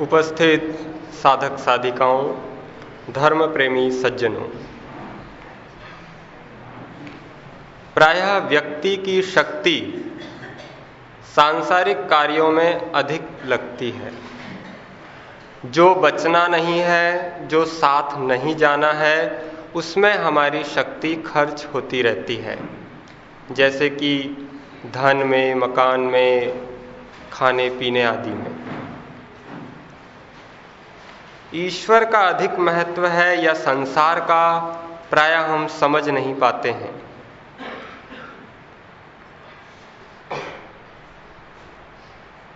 उपस्थित साधक साधिकाओं, धर्म प्रेमी सज्जनों। प्रायः व्यक्ति की शक्ति सांसारिक कार्यों में अधिक लगती है। जो बचना नहीं है, जो साथ नहीं जाना है, उसमें हमारी शक्ति खर्च होती रहती है। जैसे कि धन में, मकान में खाने पीने आदि में। ईश्वर का अधिक महत्व है या संसार का, प्राय हम समझ नहीं पाते हैं।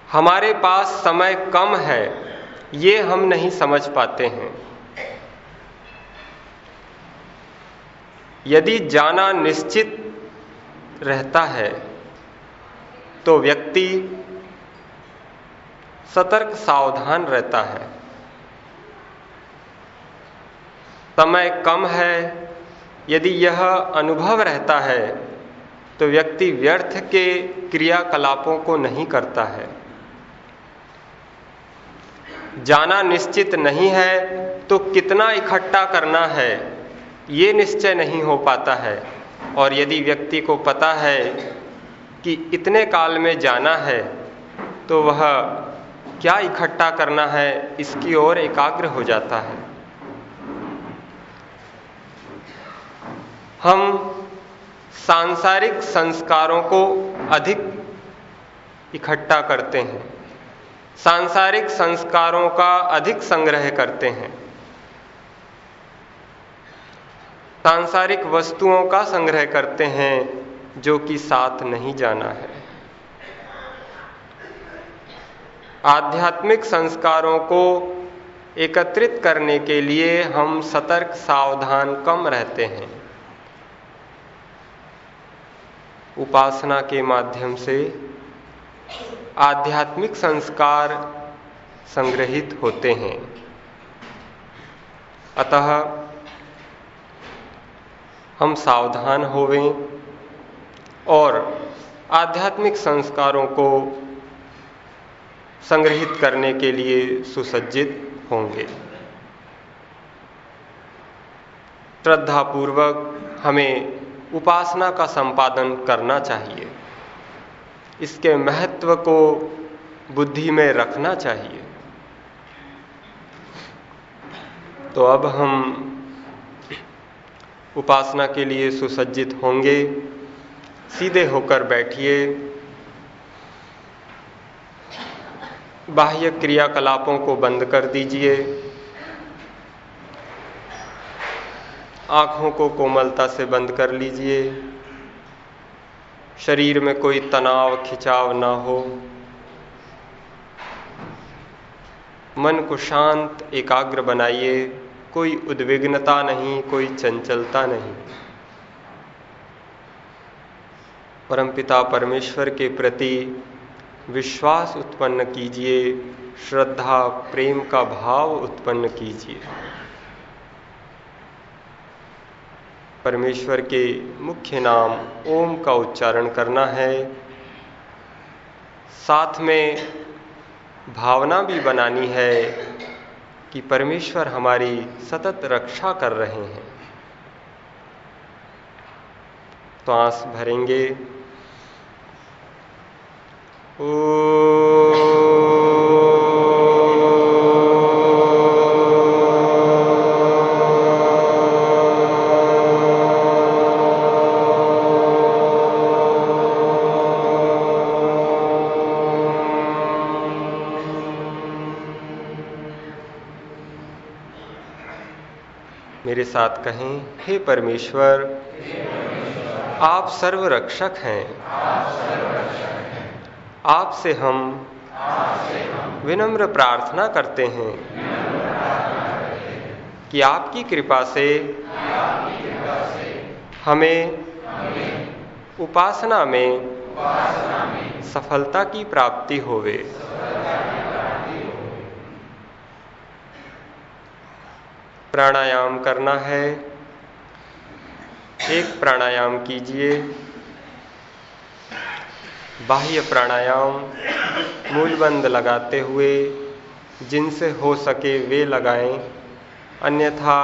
हमारे पास समय कम है, ये हम नहीं समझ पाते हैं। यदि जाना निश्चित रहता है तो व्यक्ति सतर्क सावधान रहता है। समय कम है, यदि यह अनुभव रहता है तो व्यक्ति व्यर्थ के क्रियाकलापों को नहीं करता है। जाना निश्चित नहीं है तो कितना इकट्ठा करना है, ये निश्चय नहीं हो पाता है। और यदि व्यक्ति को पता है कि इतने काल में जाना है तो वह क्या इकट्ठा करना है, इसकी ओर एकाग्र हो जाता है। हम सांसारिक संस्कारों को अधिक इकट्ठा करते हैं। सांसारिक संस्कारों का अधिक संग्रह करते हैं। सांसारिक वस्तुओं का संग्रह करते हैं जो कि साथ नहीं जाना है। आध्यात्मिक संस्कारों को एकत्रित करने के लिए हम सतर्क सावधान कम रहते हैं। उपासना के माध्यम से आध्यात्मिक संस्कार संग्रहित होते हैं। अतः हम सावधान होवें और आध्यात्मिक संस्कारों को संग्रहित करने के लिए सुसज्जित होंगे। श्रद्धापूर्वक हमें उपासना का संपादन करना चाहिए। इसके महत्व को बुद्धि में रखना चाहिए। तो अब हम उपासना के लिए सुसज्जित होंगे। सीधे होकर बैठिए। बाह्य क्रियाकलापों को बंद कर दीजिए। आँखों को कोमलता से बंद कर लीजिए। शरीर में कोई तनाव, खिंचाव ना हो। मन को शांत, एकाग्र बनाइए। कोई उद्विग्नता नहीं, कोई चंचलता नहीं। परमपिता परमेश्वर के प्रति विश्वास उत्पन्न कीजिए। श्रद्धा, प्रेम का भाव उत्पन्न कीजिए। परमेश्वर के मुख्य नाम ओम का उच्चारण करना है। साथ में भावना भी बनानी है कि परमेश्वर हमारी सतत रक्षा कर रहे हैं। तो आंस भरेंगे। ओ मेरे साथ कहें, हे परमेश्वर, आप सर्वरक्षक हैं। आपसे हम विनम्र प्रार्थना करते हैं कि आपकी कृपा से हमें उपासना में सफलता की प्राप्ति होवे। प्राणायाम करना है। एक प्राणायाम कीजिए। बाह्य प्राणायाम मूलबंद लगाते हुए जिनसे हो सके वे लगाएँ, अन्यथा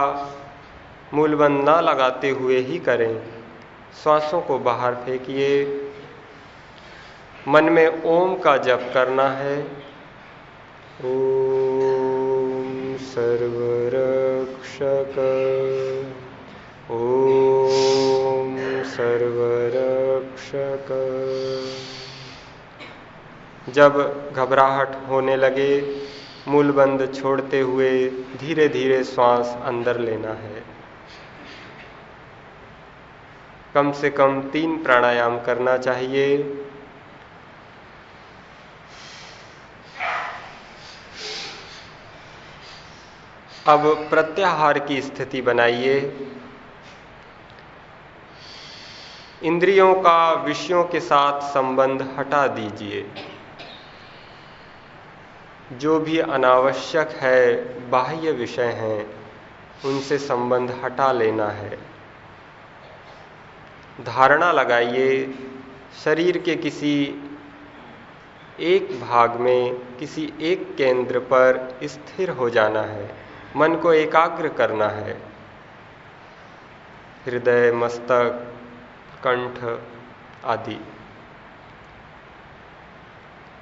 मूलबंद ना लगाते हुए ही करें। श्वासों को बाहर फेंकिए। मन में ओम का जप करना है। ओम सर्वरक्षक ओम सर्वरक्षक। जब घबराहट होने लगे मूल बंद छोड़ते हुए धीरे धीरे श्वास अंदर लेना है। कम से कम तीन प्राणायाम करना चाहिए। अब प्रत्याहार की स्थिति बनाइए। इंद्रियों का विषयों के साथ संबंध हटा दीजिए। जो भी अनावश्यक है, बाह्य विषय हैं, उनसे संबंध हटा लेना है। धारणा लगाइए, शरीर के किसी एक भाग में, किसी एक केंद्र पर स्थिर हो जाना है। मन को एकाग्र करना है। हृदय, मस्तक, कंठ आदि।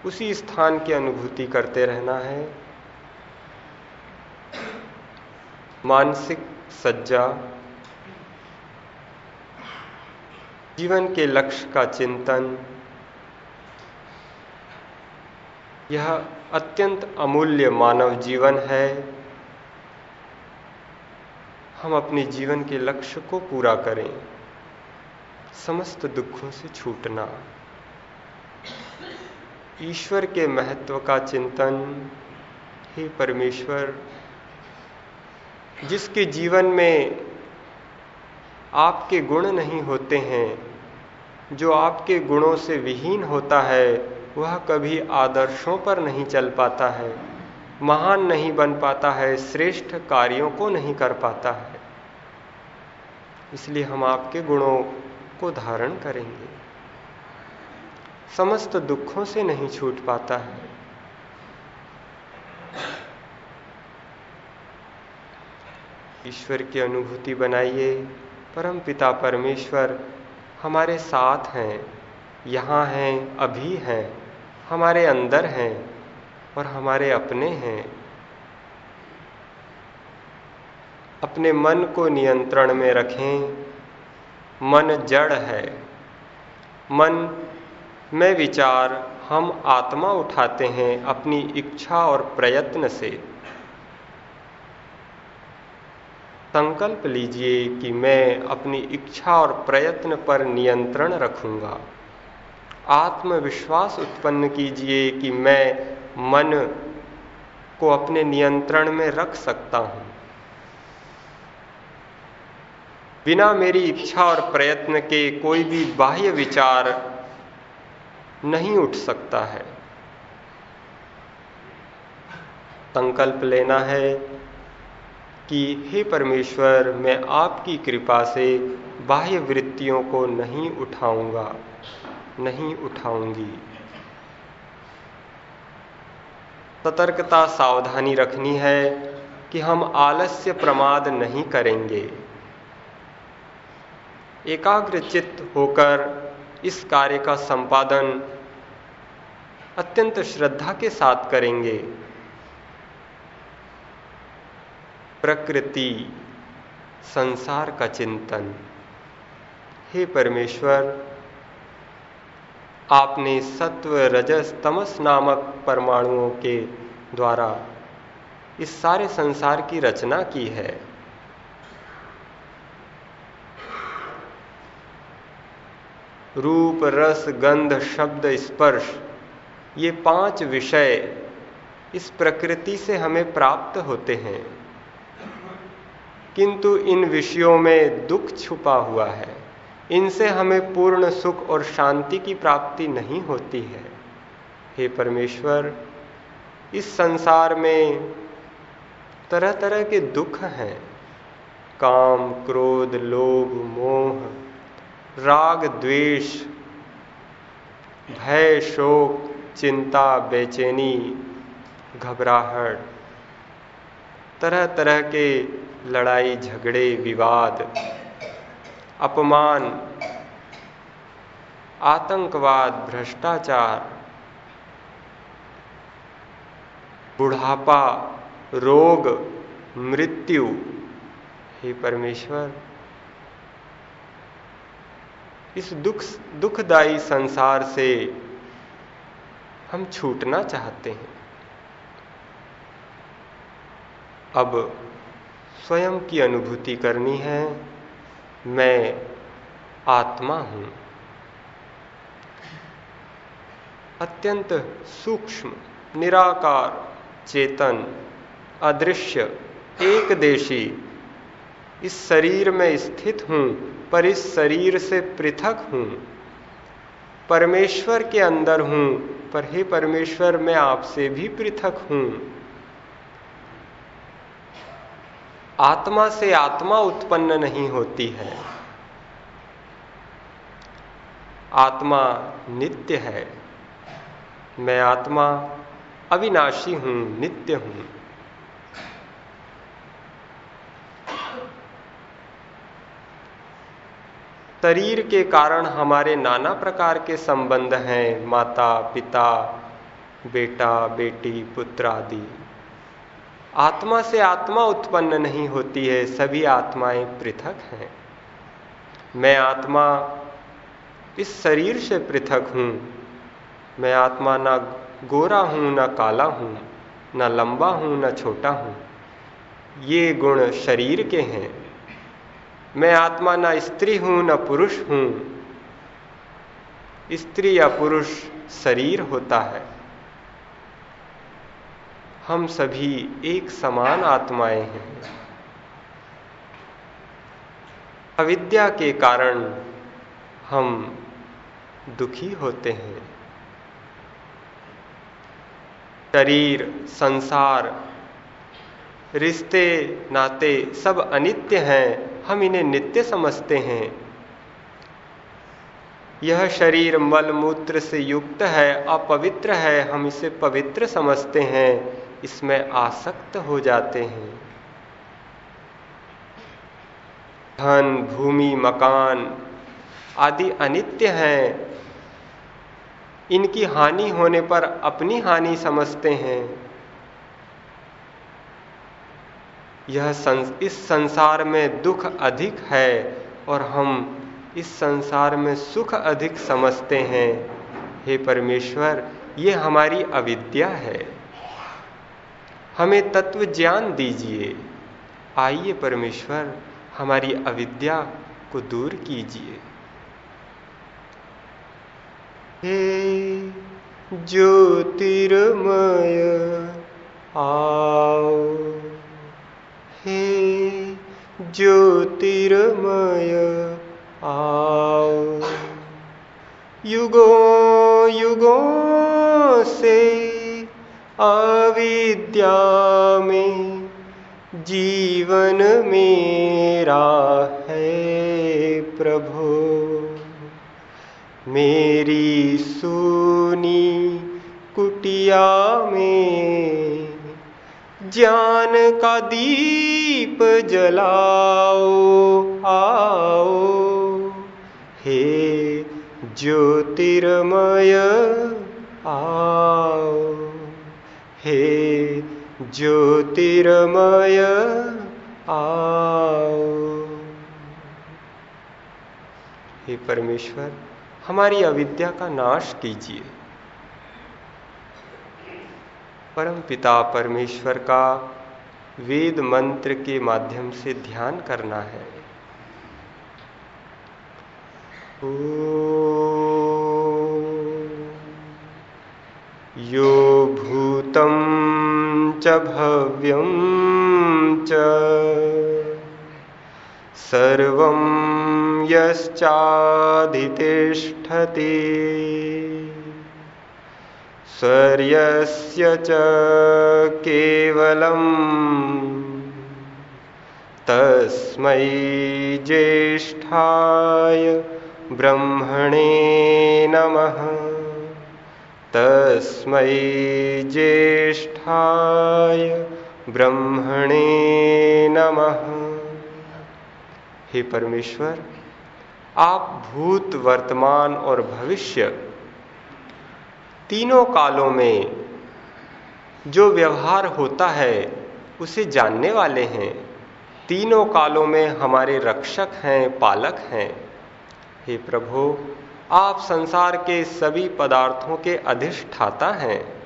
उसी स्थान की अनुभूति करते रहना है। मानसिक सज्जा। जीवन के लक्ष्य का चिंतन। यह अत्यंत अमूल्य मानव जीवन है। हम अपने जीवन के लक्ष्य को पूरा करें। समस्त दुखों से छूटना। ईश्वर के महत्व का चिंतन। हे परमेश्वर, जिसके जीवन में आपके गुण नहीं होते हैं, जो आपके गुणों से विहीन होता है, वह कभी आदर्शों पर नहीं चल पाता है। महान नहीं बन पाता है, श्रेष्ठ कार्यों को नहीं कर पाता है। इसलिए हम आपके गुणों को धारण करेंगे। समस्त दुखों से नहीं छूट पाता है। ईश्वर की अनुभूति बनाइए। परम पिता परमेश्वर हमारे साथ हैं, यहाँ हैं, अभी हैं, हमारे अंदर हैं। और हमारे अपने हैं। अपने मन को नियंत्रण में रखें। मन जड़ है। मन में विचार हम आत्मा उठाते हैं अपनी इच्छा और प्रयत्न से। संकल्प लीजिए कि मैं अपनी इच्छा और प्रयत्न पर नियंत्रण रखूँगा। आत्मविश्वास उत्पन्न कीजिए कि मैं मन को अपने नियंत्रण में रख सकता हूँ। बिना मेरी इच्छा और प्रयत्न के कोई भी बाह्य विचार नहीं उठ सकता है। संकल्प लेना है कि, हे परमेश्वर, मैं आपकी कृपा से बाह्य वृत्तियों को नहीं उठाऊँगा, नहीं उठाऊँगी। सतर्कता सावधानी रखनी है कि हम आलस्य प्रमाद नहीं करेंगे। एकाग्र चित्त होकर इस कार्य का संपादन अत्यंत श्रद्धा के साथ करेंगे। प्रकृति, संसार का चिंतन। हे परमेश्वर आपने सत्व रजस तमस नामक परमाणुओं के द्वारा इस सारे संसार की रचना की है। रूप, रस, गंध, शब्द, स्पर्श, ये पाँच विषय इस प्रकृति से हमें प्राप्त होते हैं। किंतु इन विषयों में दुख छुपा हुआ है। इनसे हमें पूर्ण सुख और शांति की प्राप्ति नहीं होती है। हे परमेश्वर, इस संसार में तरह तरह के दुख हैं। काम, क्रोध, लोभ, मोह, राग, द्वेष, भय, शोक, चिंता, बेचैनी, घबराहट तरह तरह के लड़ाई, झगड़े, विवाद अपमान, आतंकवाद, भ्रष्टाचार, बुढ़ापा, रोग, मृत्यु, हे परमेश्वर, इस दुख दुखदाई संसार से हम छूटना चाहते हैं। अब स्वयं की अनुभूति करनी है। मैं आत्मा हूँ। अत्यंत सूक्ष्म, निराकार, चेतन, अदृश्य एक देशी इस शरीर में स्थित हूँ, पर इस शरीर से पृथक हूँ। परमेश्वर के अंदर हूँ, पर हे परमेश्वर, मैं आपसे भी पृथक हूँ। आत्मा से आत्मा उत्पन्न नहीं होती है। आत्मा नित्य है। मैं आत्मा अविनाशी हूँ, नित्य हूँ। शरीर के कारण हमारे नाना प्रकार के संबंध हैं, माता, पिता, बेटा, बेटी, पुत्र आदि। आत्मा से आत्मा उत्पन्न नहीं होती है, सभी आत्माएँ पृथक हैं। मैं आत्मा इस शरीर से पृथक हूँ। मैं आत्मा ना गोरा हूँ, ना काला हूँ, ना लंबा हूँ, ना छोटा हूँ। ये गुण शरीर के हैं। मैं आत्मा ना स्त्री हूँ, ना पुरुष हूँ। स्त्री या पुरुष शरीर होता है। हम सभी एक समान आत्माएँ हैं। अविद्या के कारण हम दुखी होते हैं। शरीर, संसार, रिश्ते, नाते सब अनित्य हैं, हम इन्हें नित्य समझते हैं। यह शरीर मल मूत्र से युक्त है, अपवित्र है, हम इसे पवित्र समझते हैं। इसमें आसक्त हो जाते हैं। धन भूमि मकान आदि अनित्य हैं। इनकी हानि होने पर अपनी हानि समझते हैं। यह संस, इस संसार में दुख अधिक है और हम इस संसार में सुख अधिक समझते हैं। हे परमेश्वर ये हमारी अविद्या है। हमें तत्व ज्ञान दीजिए। आइए परमेश्वर, हमारी अविद्या को दूर कीजिए। हे ज्योतिर्मय, आओ। हे ज्योतिर्मय, आओ। युगों युगों से अविद्या में जीवन मेरा है प्रभु। मेरी सुनी कुटिया में ज्ञान का दीप जलाओ, आओ। हे ज्योतिर्मय, आओ। हे ज्योतिर्मय, आओ। हे परमेश्वर, हमारी अविद्या का नाश कीजिए। परम पिता परमेश्वर का वेद मंत्र के माध्यम से ध्यान करना है। ओ यो भूतं च भव्यं च। सर्वं यश्चाधितिष्ठति स्वर्यस्य च तस्मै ज्येष्ठाय ब्रह्मणे नमः। तस्मै ज्येष्ठाय ब्रह्मणे नमः। हे परमेश्वर, आप भूत, वर्तमान और भविष्य तीनों कालों में जो व्यवहार होता है, उसे जानने वाले हैं। तीनों कालों में हमारे रक्षक हैं, पालक हैं। हे प्रभु आप संसार के सभी पदार्थों के अधिष्ठाता हैं।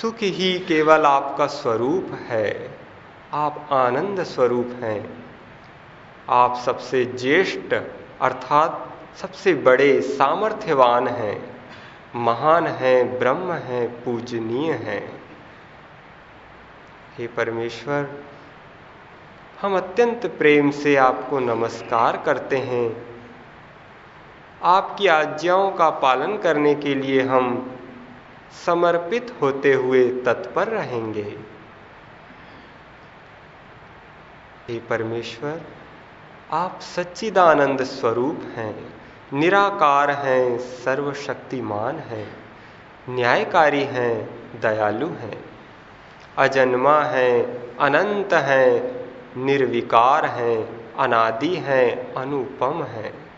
सुख ही केवल आपका स्वरूप है। आप आनंद स्वरूप हैं। आप सबसे ज्येष्ठ, अर्थात सबसे बड़े सामर्थ्यवान हैं। महान हैं, ब्रह्म हैं, पूजनीय हैं। हे परमेश्वर, हम अत्यंत प्रेम से आपको नमस्कार करते हैं। आपकी आज्ञाओं का पालन करने के लिए हम समर्पित होते हुए तत्पर रहेंगे। हे परमेश्वर, आप सच्चिदानंद स्वरूप हैं, निराकार हैं, सर्वशक्तिमान हैं, न्यायकारी हैं, दयालु हैं, अजन्मा हैं, अनंत हैं, निर्विकार हैं, अनादि हैं, अनुपम हैं।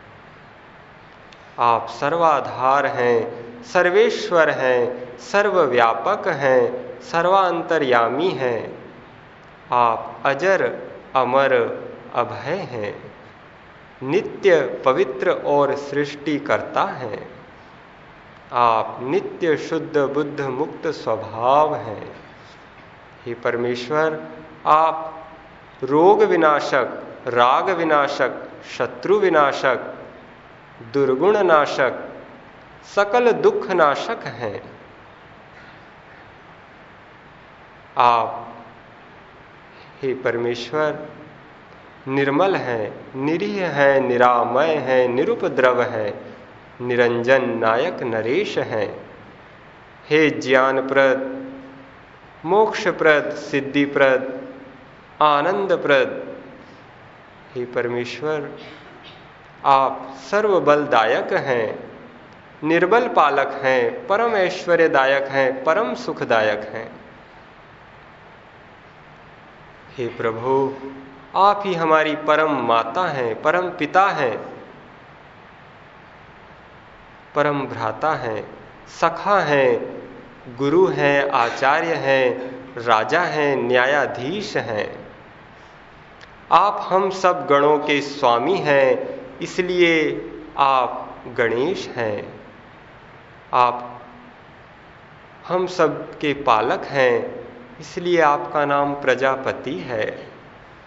आप सर्वाधार हैं, सर्वेश्वर हैं, सर्वव्यापक हैं, सर्वांतर्यामी हैं। आप अजर, अमर, अभय हैं। नित्य पवित्र और सृष्टि करता हैं। आप नित्य शुद्ध, बुद्ध, मुक्त स्वभाव हैं। हे परमेश्वर, आप रोग विनाशक, राग विनाशक, शत्रु विनाशक दुर्गुण नाशक सकल दुख नाशक हैं। आप, हे परमेश्वर, निर्मल हैं, निरीह हैं, निरामय है, निरुपद्रव हैं, निरंजन नायक नरेश हैं। हे ज्ञानप्रद, मोक्षप्रद, सिद्धिप्रद, आनंदप्रद, हे परमेश्वर आप सर्वबलदायक हैं, निर्बल पालक हैं परम ऐश्वर्यदायक हैं, परम सुखदायक हैं। हे प्रभु, आप ही हमारी परम माता हैं, परम पिता हैं, परम भ्राता हैं, सखा हैं, गुरु हैं, आचार्य हैं, राजा हैं, न्यायाधीश हैं। आप हम सब गणों के स्वामी हैं इसलिए आप गणेश हैं। आप, हम सब के पालक हैं, इसलिए आपका नाम प्रजापति है।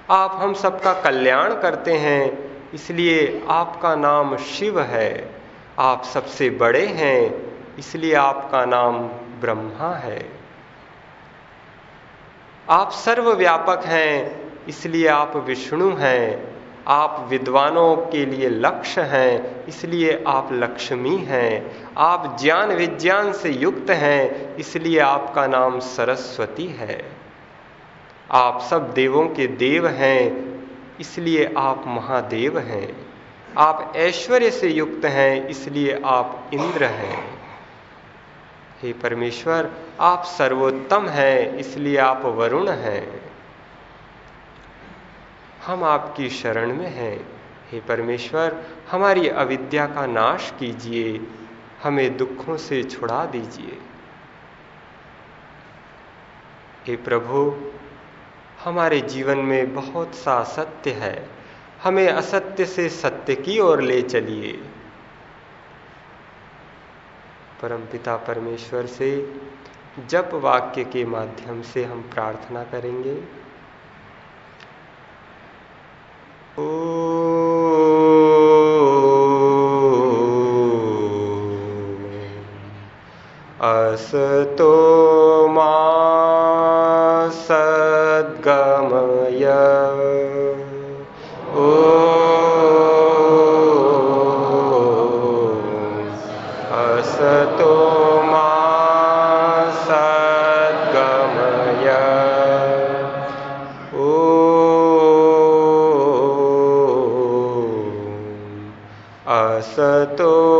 आप, हम सबका कल्याण करते हैं, इसलिए आपका नाम शिव है। आप सबसे बड़े हैं, इसलिए आपका नाम ब्रह्मा है। आप सर्वव्यापक हैं, इसलिए आप विष्णु हैं। आप विद्वानों के लिए लक्ष्य हैं, इसलिए आप लक्ष्मी हैं। आप ज्ञान विज्ञान से युक्त हैं, इसलिए आपका नाम सरस्वती है। आप सब देवों के देव हैं, इसलिए आप महादेव हैं। आप ऐश्वर्य से युक्त हैं, इसलिए आप इंद्र हैं। हे परमेश्वर, आप सर्वोत्तम हैं, इसलिए आप वरुण हैं। हम आपकी शरण में हैं। हे परमेश्वर, हमारी अविद्या का नाश कीजिए, हमें दुखों से छुड़ा दीजिए। हे प्रभु, हमारे जीवन में बहुत सा सत्य है। हमें असत्य से सत्य की ओर ले चलिए। परमपिता परमेश्वर से जप वाक्य के माध्यम से हम प्रार्थना करेंगे ओ असतो असतो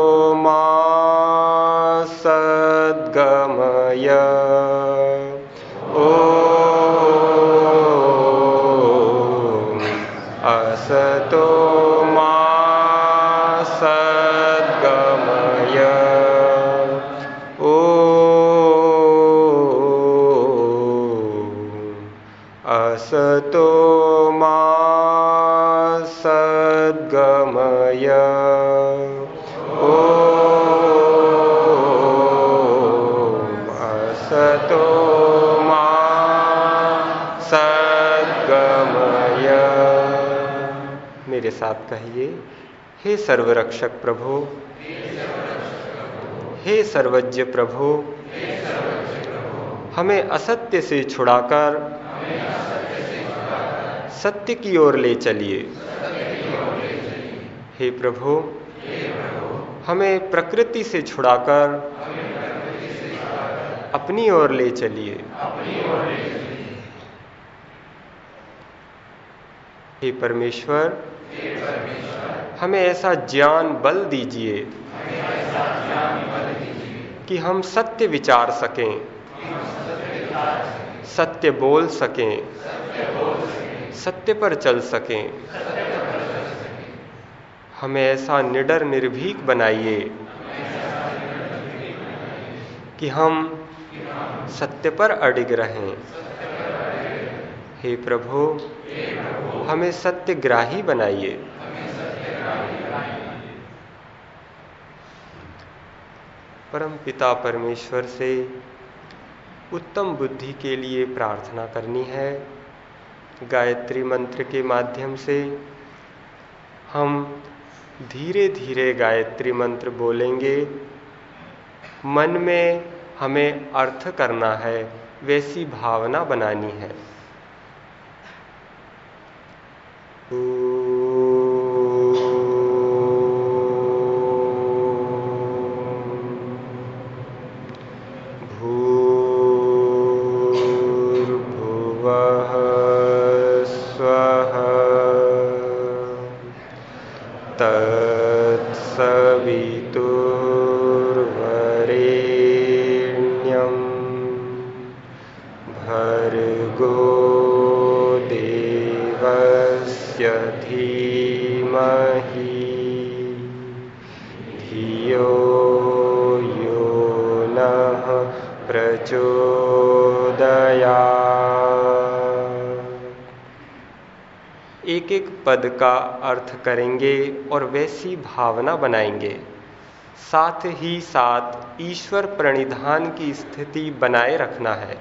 मेरे साथ कहिए, हे सर्वरक्षक प्रभु, हे सर्वज्ञ प्रभु, हमें असत्य से छुड़ाकर सत्य की ओर ले चलिए। हे प्रभु, हमें प्रकृति से छुड़ाकर अपनी ओर ले चलिए। हे परमेश्वर हमें ऐसा ज्ञान बल दीजिए कि हम सत्य विचार सकें, सत्य बोल सकें, सत्य पर चल सकें। हमें ऐसा निडर निर्भीक बनाइए कि हम सत्य पर अडिग रहें। हे प्रभु, हमें सत्यग्राही बनाइए। परम पिता परमेश्वर से उत्तम बुद्धि के लिए प्रार्थना करनी है। गायत्री मंत्र के माध्यम से हम धीरे धीरे गायत्री मंत्र बोलेंगे। मन में हमें अर्थ करना है, वैसी भावना बनानी है। धियो यो नः प्रचोदयात्। एक एक पद का अर्थ करेंगे और वैसी भावना बनाएँगे। साथ ही साथ ईश्वर प्रणिधान की स्थिति बनाए रखना है।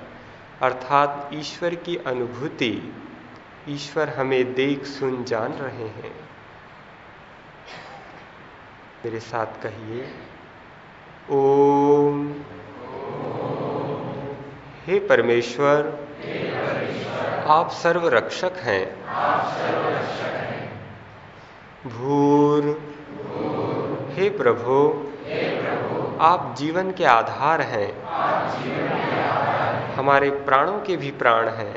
अर्थात ईश्वर की अनुभूति। ईश्वर हमें देख सुन जान रहे हैं। मेरे साथ कहिए। ओम। हे परमेश्वर, आप सर्वरक्षक हैं। भूर। हे प्रभु, आप जीवन के आधार हैं। हमारे प्राणों के भी प्राण हैं।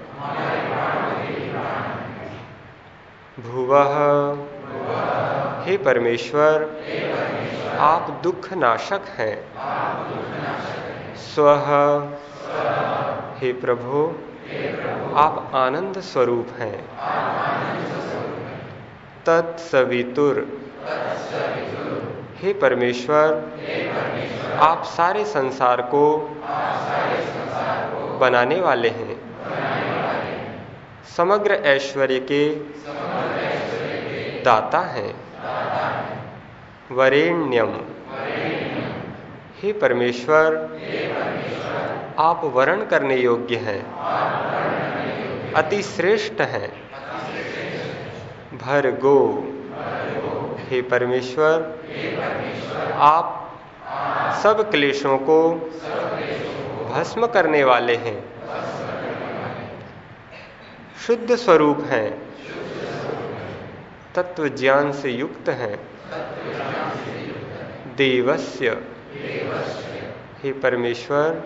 भुवः। हे परमेश्वर, आप दुख नाशक हैं। स्व हे प्रभु, आप आनंद स्वरूप हैं। तत्सवितुर, हे परमेश्वर, आप सारे संसार को बनाने वाले हैं। समग्र ऐश्वर्य के दाता है। वरेण्यम। हे परमेश्वर, आप वर्ण करने योग्य हैं। अति श्रेष्ठ हैं। भरगो। हे परमेश्वर, आप सब क्लेशों को भस्म करने वाले हैं। शुद्ध स्वरूप हैं। तत्व ज्ञान से युक्त हैं। देवस्य। हे परमेश्वर,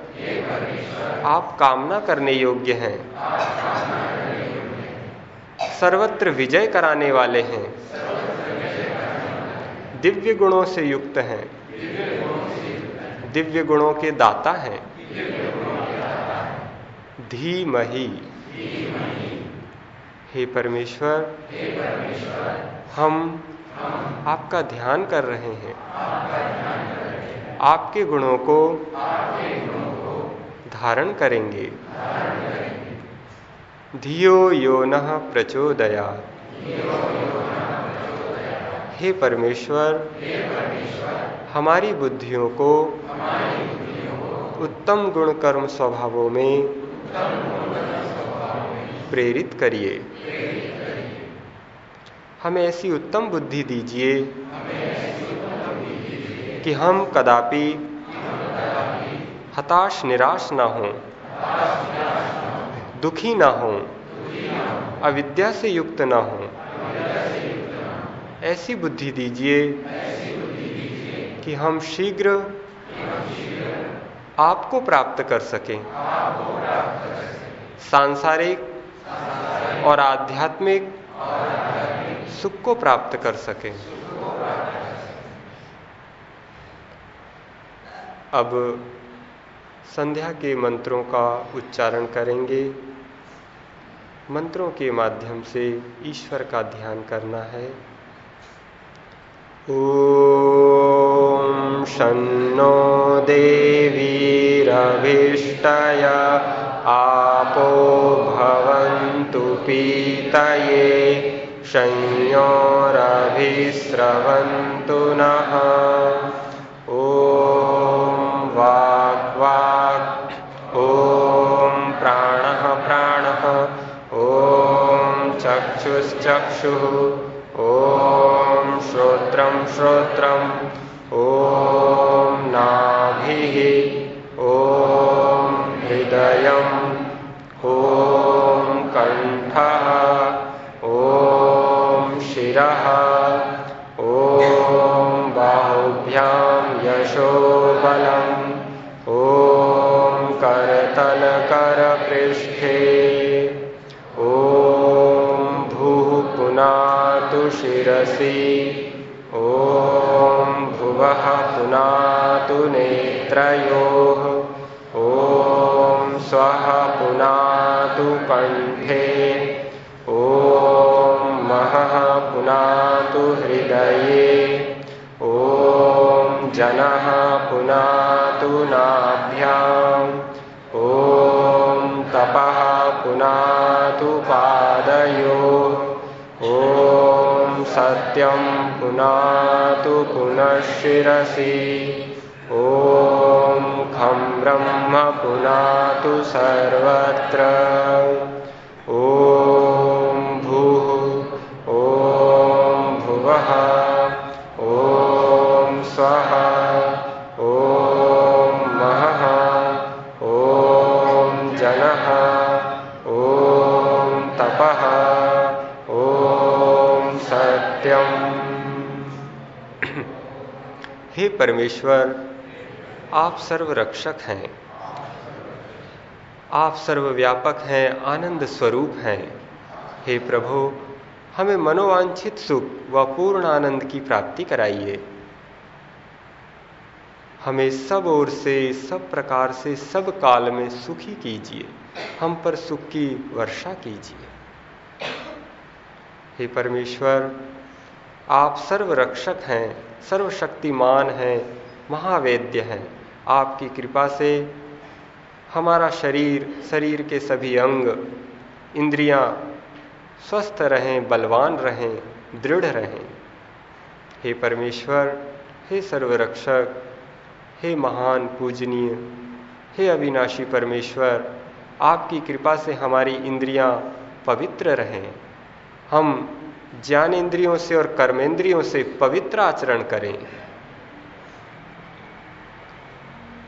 आप कामना करने योग्य हैं। सर्वत्र विजय कराने वाले हैं। दिव्य गुणों से युक्त हैं। दिव्य गुणों के दाता हैं। धीमही। हे परमेश्वर हम आपका ध्यान कर रहे हैं। आपके गुणों को धारण करेंगे। धियो यो न प्रचोदया। हे परमेश्वर हमारी बुद्धियों को उत्तम गुण कर्म स्वभावों में प्रेरित करिए। हमें ऐसी उत्तम बुद्धि दीजिए कि हम कदापि हताश, निराश ना हों, दुखी ना हों, अविद्या से युक्त ना हों। ऐसी बुद्धि दीजिए कि हम शीघ्र आपको प्राप्त कर सकें। सांसारिक और आध्यात्मिक सुख को प्राप्त कर सकें। अब संध्या के मंत्रों का उच्चारण करेंगे। मंत्रों के माध्यम से ईश्वर का ध्यान करना है। ॐ शन्नो देवीरभिष्टय आपो भवन्तु पीतये संयोरभिस्रवन्तु नः। ॐ चक्षुश्चक्षुः ॐ श्रोत्रं शिरसि ॐ भुवः पुनातु नेत्रयोः। सत्यं पुनातु पुनःशिरसि ॐ खं ब्रह्म पुनातु सर्वत्र सत्यम्। हे परमेश्वर, आप सर्वरक्षक हैं। आप सर्वव्यापक हैं, आनंद स्वरूप हैं। हे प्रभु, हमें मनोवांछित सुख व पूर्ण आनंद की प्राप्ति कराइए। हमें सब ओर से, सब प्रकार से, सब काल में सुखी कीजिए। हम पर सुख की वर्षा कीजिए। हे परमेश्वर, आप सर्वरक्षक हैं, सर्वशक्तिमान हैं, महावेद्य हैं। आपकी कृपा से हमारा शरीर शरीर के सभी अंग, इंद्रियाँ स्वस्थ रहें, बलवान रहें, दृढ़ रहें। हे परमेश्वर, हे सर्वरक्षक, हे महान पूजनीय, हे अविनाशी परमेश्वर, आपकी कृपा से हमारी इंद्रियाँ पवित्र रहें। हम ज्ञान इंद्रियों से और कर्मेंद्रियों से पवित्र आचरण करें।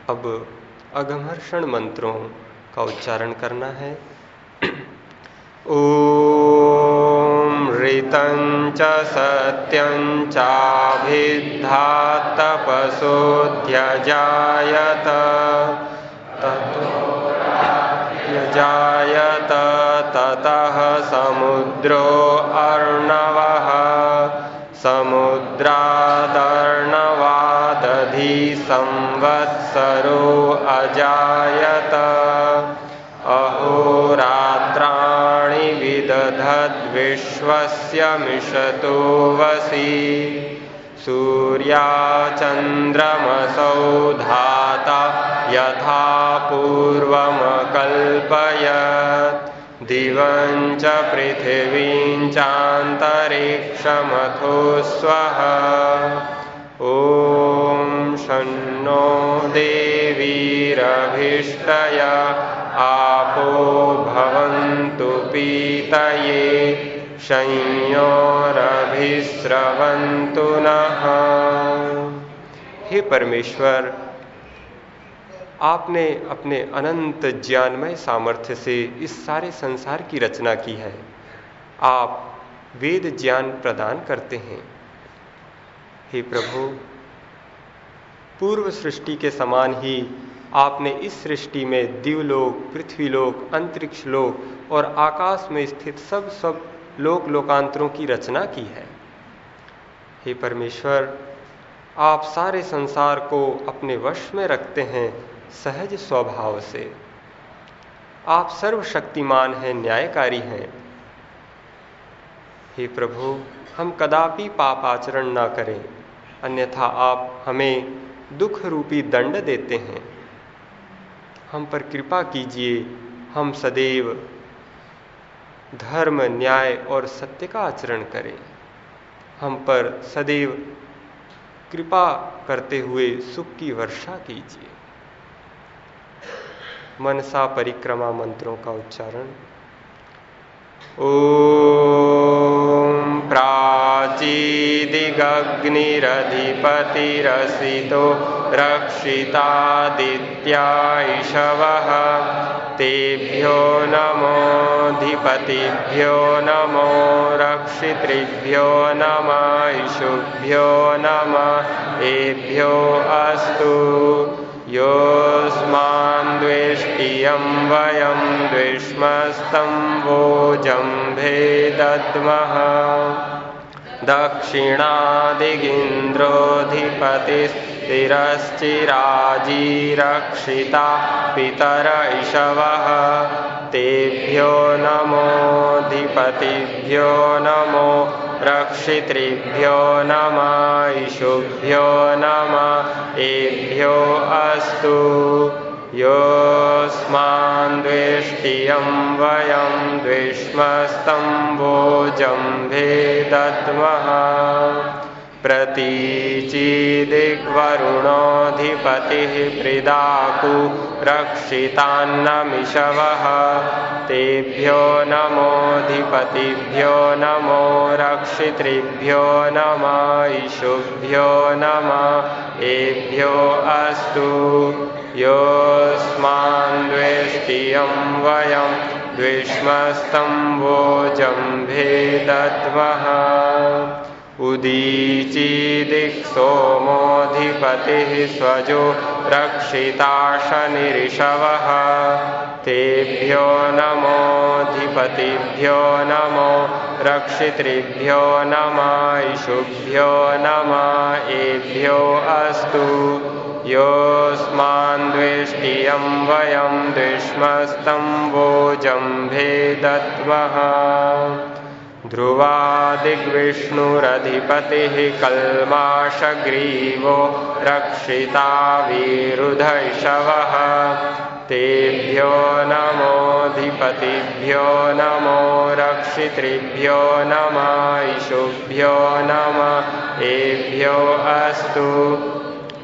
अब अगमर्षण मंत्रों का उच्चारण करना है। ॐ ऋतं च सत्यं चाभिद्धा समुद्रो अर्णवः। समुद्रादर्णवादधि संव संवत्सरो अजायत। अहोरात्राणि विदधद्विश्वस्य मिषतो वसि। सूर्याचन्द्रमसौ धाता यथा पूर्वमकल्पयत्। दिवं च पृथिवीं चान्तरिक्षमथो स्वः। ॐ शन्नो आपो भवन्तु पीतये संयोरभिस्रवन्तु नः। हे परमेश्वर आपने अपने अनंत ज्ञानमय सामर्थ्य से इस सारे संसार की रचना की है। आप वेद ज्ञान प्रदान करते हैं। हे प्रभु, पूर्व सृष्टि के समान ही आपने इस सृष्टि में दिवलोक, पृथ्वीलोक अंतरिक्ष लोक और आकाश में स्थित सब सब लोक लोकांतरों की रचना की है। हे परमेश्वर, आप सारे संसार को अपने वश में रखते हैं सहज स्वभाव से। आप सर्वशक्तिमान हैं, न्यायकारी हैं। हे प्रभु, हम कदापि पाप आचरण ना करें, अन्यथा आप हमें दुख रूपी दंड देते हैं। हम पर कृपा कीजिए, हम सदैव धर्म, न्याय और सत्य का आचरण करें। हम पर सदैव कृपा करते हुए सुख की वर्षा कीजिए। मनसा परिक्रमा मंत्रों का उच्चारण। ॐ प्राचीदिगग्निरधिपतिरसितो रक्षितादित्या इषवः तेभ्यो नमोऽधिपतिभ्यो नमो रक्षितृभ्यो नम इषुभ्यो नम, एभ्यो अस्तु। योऽस्मान् द्वेष्टियं वयं द्विष्मस्तं वोजम्भे दद्मः दक्षिणादिगिन्द्रोऽधिपतिस्थिरश्चिराजीरक्षिता पितर इषवः। तेभ्यो नमोऽधिपतिभ्यो नमो रक्षितृभ्यो नम इषुभ्यो नम एभ्यो अस्तु। योऽस्मान् द्वेष्टियं वयं द्विष्मस्तं वोजम्भे दद्मः प्रतीचिदिग्वरुणोऽधिपतिः प्रिदाकु रक्षितान्नमिषवः। तेभ्यो नमोऽधिपतिभ्यो नमो रक्षितृभ्यो नम इषुभ्यो नम। एभ्यो अस्तु। योऽस्मान् द्वेष्टियं वयं द्विष्मस्तं वोजम्भे दद्मः उदीचिदिक्सोमोऽधिपतिः स्वजो रक्षिताशनिरि ऋषवः तेभ्यो नमोऽधिपतिभ्यो नमो रक्षितृभ्यो नमा ईशुभ्यो नम एभ्योऽस्तु योऽस्मान्द्वेष्टियं वयं धीष्मस्तं भोजम्भे धः ध्रुवादिग्विष्णुरधिपतिः कल्माषग्रीवो रक्षिता वीरुधैषवः। तेभ्यो नमोऽधिपतिभ्यो नमो रक्षितृभ्यो नम इषुभ्यो नम। एभ्यो अस्तु।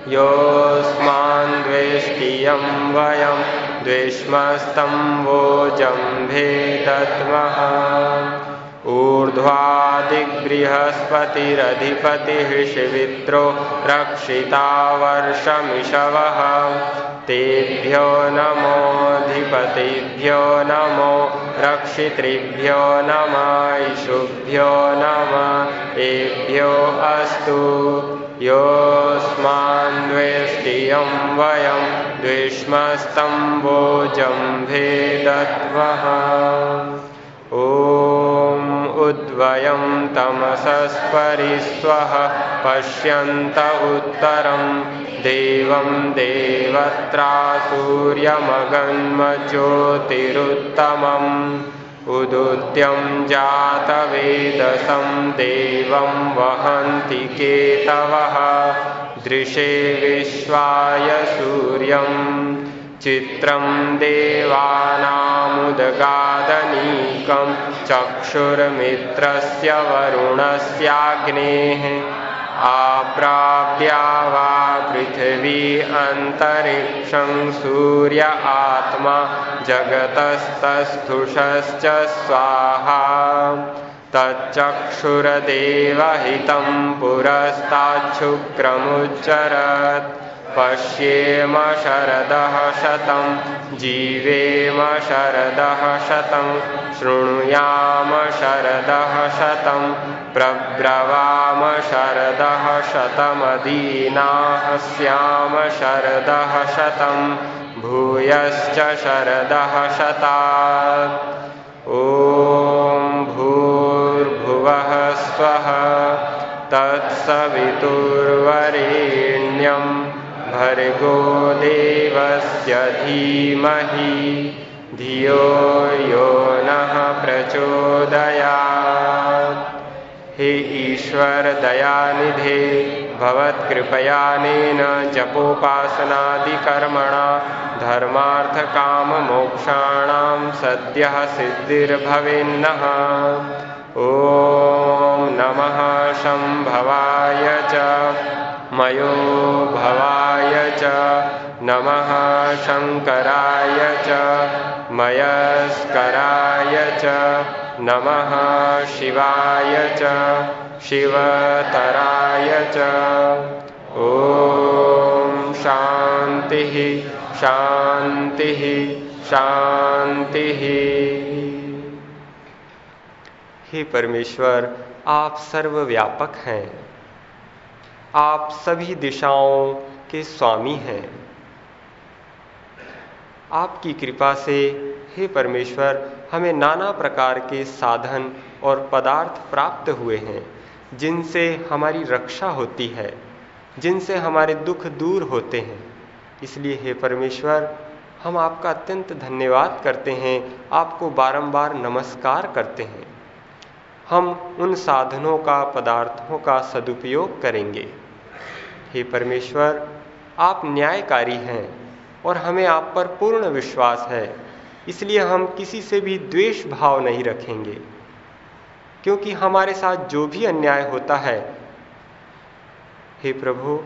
योऽस्मान् द्वेष्टियं वयं द्विष्मस्तं वोजम्भे दद्मः ऊर्ध्वादिबृहस्पतिरधिपतिः शिवित्रो रक्षिता वर्षमिषवः तेभ्यो नमोऽधिपतिभ्यो नमो रक्षितृभ्यो नम इषुभ्यो नम। एभ्यो अस्तु। योऽस्मान् द्वेष्टियं वयं द्विष्मस्तं वोजम्भे दद्मः ॐ उद्वयं तमसस्परिस्वः पश्यन्त उत्तरं। देवं देवत्रा सूर्यमगन्मज्योतिरुत्तमम्। उदुद्यं जातवेदसं देवं वहन्ति केतवः। दृशे विश्वाय सूर्यम् चित्रं देवानामुदगादनीकं चक्षुर्मित्रस्य वरुणस्याग्नेः आप्राप्या वा पृथिवी अन्तरिक्षं सूर्य आत्मा जगतस्तस्थुषश्च स्वाहा। तच्चक्षुरदेवहितं पुरस्ताच्छुक्रमुच्चरत्। पश्येम शरदः शतं जीवेम शरदः शतं शृणुयाम शरदः शतं प्रब्रवाम शरदः शतमदीनाः स्याम शरदः शतं भूयश्च शरदः शतात्। ॐ भूर्भुवः स्वः तत्सवितुर्वरेण्यं भर्गो देवस्य धीमहि। धियो यो नः प्रचोदयात्। हे ईश्वर दयानिधे भवत्कृपयानेन जपोपासनादिकर्मणा धर्मार्थकाममोक्षाणां सद्यः सिद्धिर्भवेन्नः। ॐ नमः शम्भवाय च। मयो भवाय च नमः शङ्कराय च मयस्कराय च नमः शिवाय च शिवतराय च ॐ शान्तिः शान्तिः शान्तिः हे परमेश्वर, आप सर्वव्यापक हैं। आप सभी दिशाओं के स्वामी हैं। आपकी कृपा से, हे परमेश्वर, हमें नाना प्रकार के साधन और पदार्थ प्राप्त हुए हैं, जिनसे हमारी रक्षा होती है, जिनसे हमारे दुख दूर होते हैं। इसलिए, हे परमेश्वर, हम आपका अत्यंत धन्यवाद करते हैं, आपको बारंबार नमस्कार करते हैं। हम उन साधनों का, पदार्थों का सदुपयोग करेंगे। हे परमेश्वर, आप न्यायकारी हैं और हमें आप पर पूर्ण विश्वास है, इसलिए हम किसी से भी द्वेष भाव नहीं रखेंगे। क्योंकि हमारे साथ जो भी अन्याय होता है, हे प्रभु,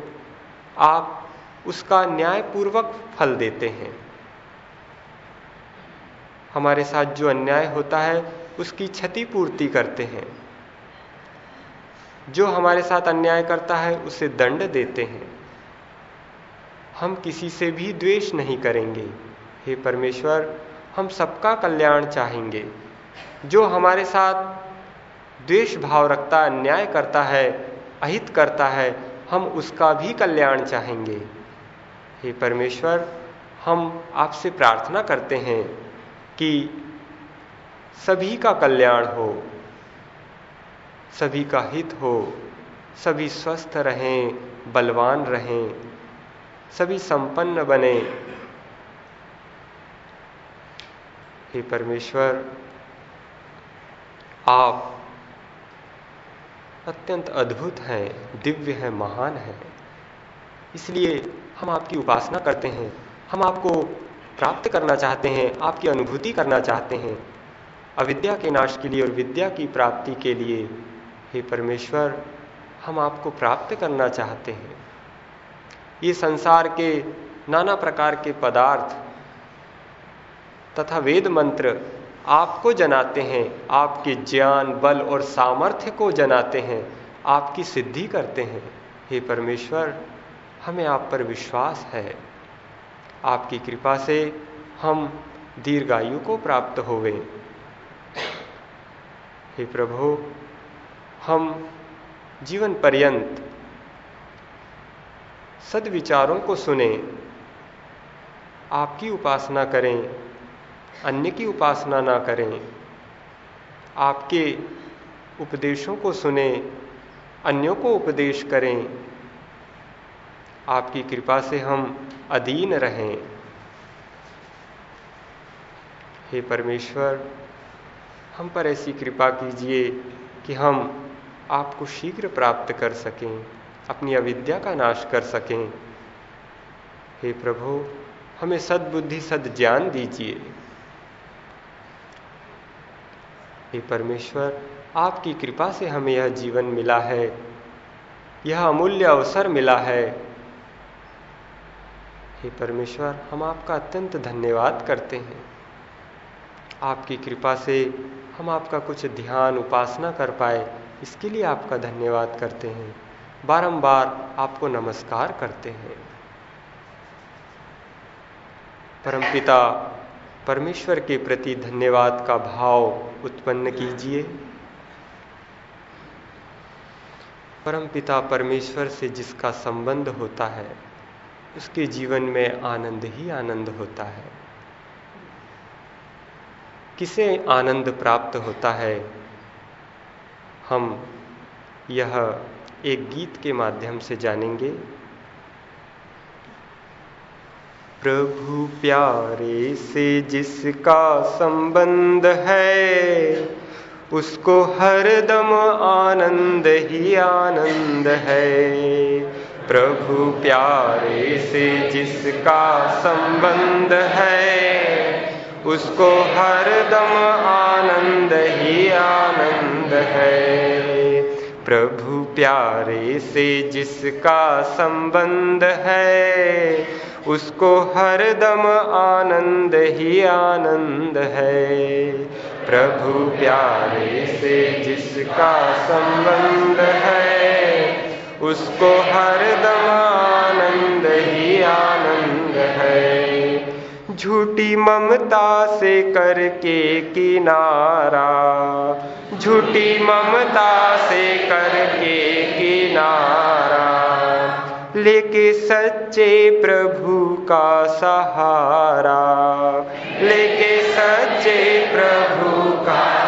आप उसका न्यायपूर्वक फल देते हैं। हमारे साथ जो अन्याय होता है उसकी क्षतिपूर्ति करते हैं। जो हमारे साथ अन्याय करता है, उसे दंड देते हैं। हम किसी से भी द्वेष नहीं करेंगे। हे परमेश्वर, हम सबका कल्याण चाहेंगे। जो हमारे साथ द्वेष भाव रखता, अन्याय करता है, अहित करता है, हम उसका भी कल्याण चाहेंगे। हे परमेश्वर, हम आपसे प्रार्थना करते हैं कि सभी का कल्याण हो, सभी का हित हो, सभी स्वस्थ रहें, बलवान रहें, सभी संपन्न बने। हे परमेश्वर, आप अत्यंत अद्भुत हैं, दिव्य हैं, महान हैं। इसलिए हम आपकी उपासना करते हैं, हम आपको प्राप्त करना चाहते हैं, आपकी अनुभूति करना चाहते हैं। अविद्या के नाश के लिए और विद्या की प्राप्ति के लिए, हे परमेश्वर, हम आपको प्राप्त करना चाहते हैं। ये संसार के नाना प्रकार के पदार्थ तथा वेद मंत्र आपको जनाते हैं, आपके ज्ञान, बल और सामर्थ्य को जनाते हैं, आपकी सिद्धि करते हैं। हे परमेश्वर, हमें आप पर विश्वास है। आपकी कृपा से हम दीर्घायु को प्राप्त होवे। हे प्रभु, हम जीवन पर्यंत सदविचारों को सुने, आपकी उपासना करें, अन्य की उपासना ना करें, आपके उपदेशों को सुने, अन्यों को उपदेश करें, आपकी कृपा से हम अधीन रहें। हे परमेश्वर हम पर ऐसी कृपा कीजिए कि हम आपको शीघ्र प्राप्त कर सकें, अपनी अविद्या का नाश कर सकें। हे प्रभु, हमें सद्बुद्धि सद ज्ञान दीजिए। हे परमेश्वर, आपकी कृपा से हमें यह जीवन मिला है, यह अमूल्य अवसर मिला है। हे परमेश्वर, हम आपका अत्यंत धन्यवाद करते हैं। आपकी कृपा से हम आपका कुछ ध्यान, उपासना कर पाए, इसके लिए आपका धन्यवाद करते हैं। बारंबार आपको नमस्कार करते हैं। परमपिता, परमेश्वर के प्रति धन्यवाद का भाव उत्पन्न कीजिए। परमपिता परमेश्वर से जिसका संबंध होता है, उसके जीवन में आनंद ही आनंद होता है। किसे आनंद प्राप्त होता है? हम यह एक गीत के माध्यम से जानेंगे। प्रभु प्यारे से जिसका संबंध है, उसको हर दम आनंद ही आनंद है। प्रभु प्यारे से जिसका संबंध है उसको हर दम आनंद ही आनंद है। प्रभु प्यारे से जिसका संबंध है, उसको हर दम आनंद ही आनंद है। प्रभु प्यारे से जिसका संबंध है, उसको हर दम आनंद ही आनंद है। झूठी ममता से करके किनारा, झूठी ममता से करके किनारा। लेके सच्चे प्रभु का सहारा, लेके सच्चे प्रभु का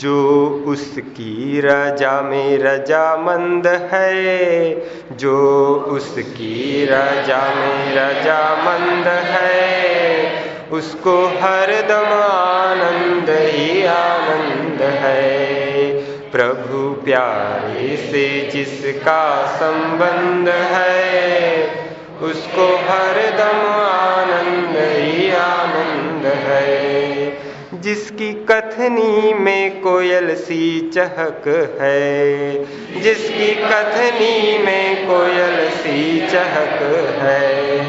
जो उसकी रजा में रजामंद है, जो उसकी रजा में रजामंद है, उसको हर दम आनंद ही आनंद है। प्रभु प्यारे से जिसका संबंध है, उसको हर दम आनंद ही आनंद है। जिसकी कथनी में कोयल सी चहक है। जिसकी कथनी में कोयल सी चहक है।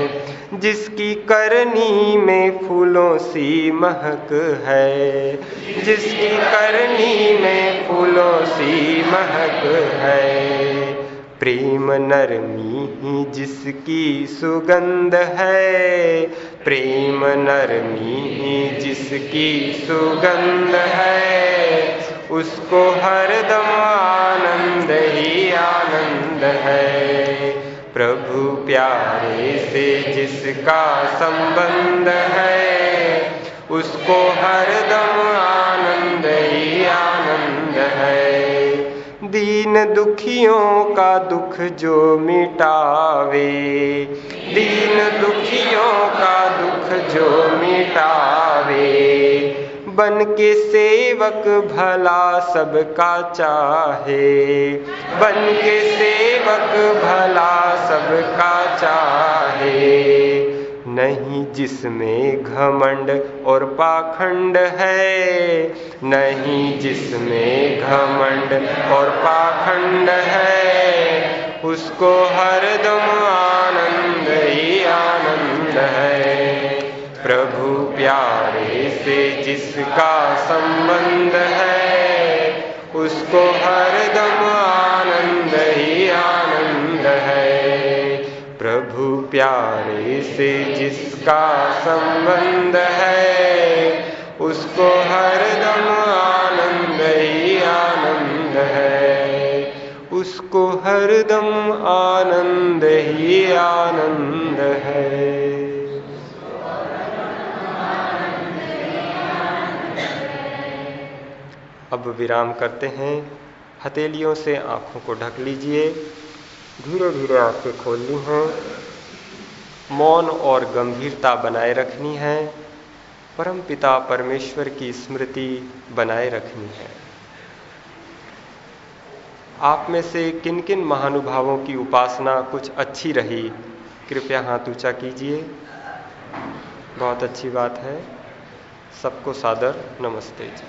जिसकी करनी में फूलों सी महक है। जिसकी करनी में फूलों सी महक है। प्रेम नरमी ही जिसकी सुगंध है। प्रेम नरमी ही जिसकी सुगंध है, उसको हर दम आनंद ही आनंद है। प्रभु प्यारे से जिसका संबंध है, उसको हर दम आनंद ही आनंद है। दीन दुखियों का दुख जो मिटावे। दीन दुखियों का दुख जो मिटावे। बन के सेवक भला सबका चाहे। बन के सेवक भला सबका चाहे। नहीं जिसमें घमंड और पाखंड है। नहीं जिसमें घमंड और पाखंड है। उसको हर दम आनंद ही आनंद है। प्रभु प्यारे से जिसका संबंध है, उसको हर दम आनंद ही आनंद है। प्रभु प्यारे से जिसका संबंध है, उसको हर दम आनंद ही आनंद है। उसको हर दम आनंद ही आनंद है। अब विराम करते हैं। हथेलियों से आँखों को ढक लीजिए। धीरे धीरे आँखें खोलनी हैं। मौन और गंभीरता बनाए रखनी है। परम पिता परमेश्वर की स्मृति बनाए रखनी है। आप में से किन किन महानुभावों की उपासना कुछ अच्छी रही? कृपया हाथ ऊँचा कीजिए। बहुत अच्छी बात है। सबको सादर नमस्ते जी।